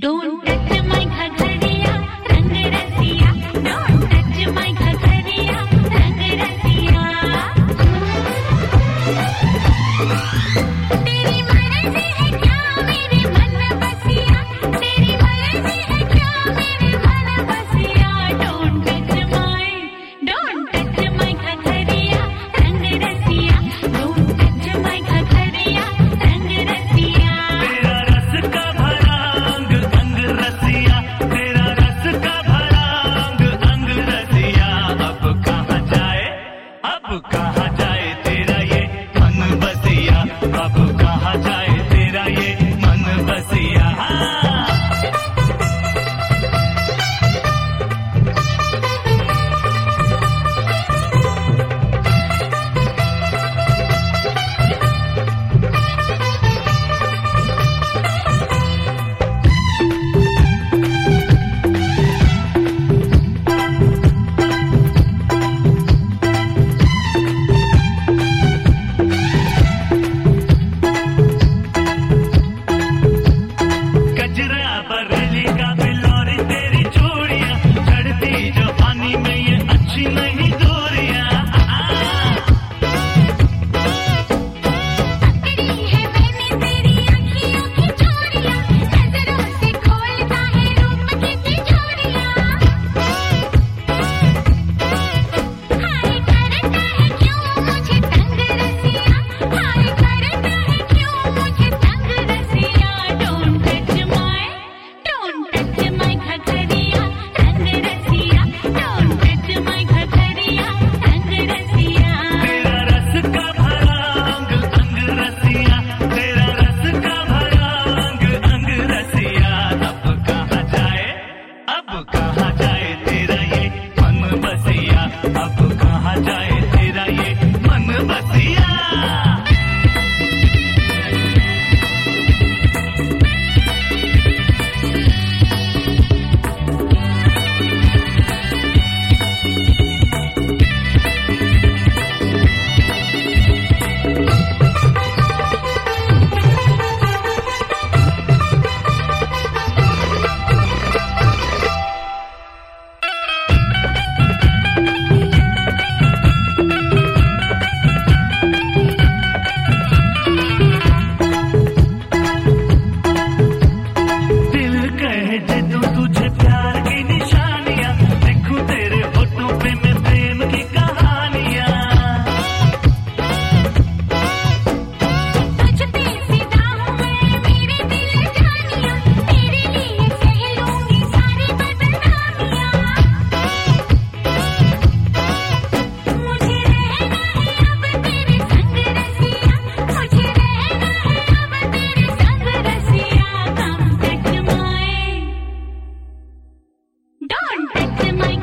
Don't touch my ghagadiya, rang rasiya. Don't touch my ghagadiya.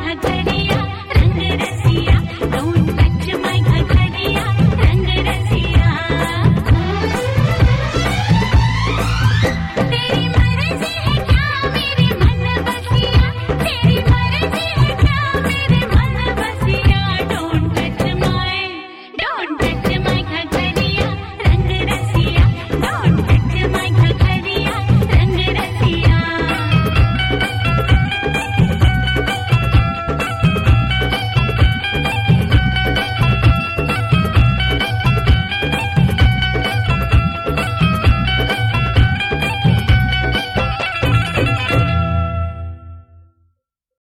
ನಗರಿ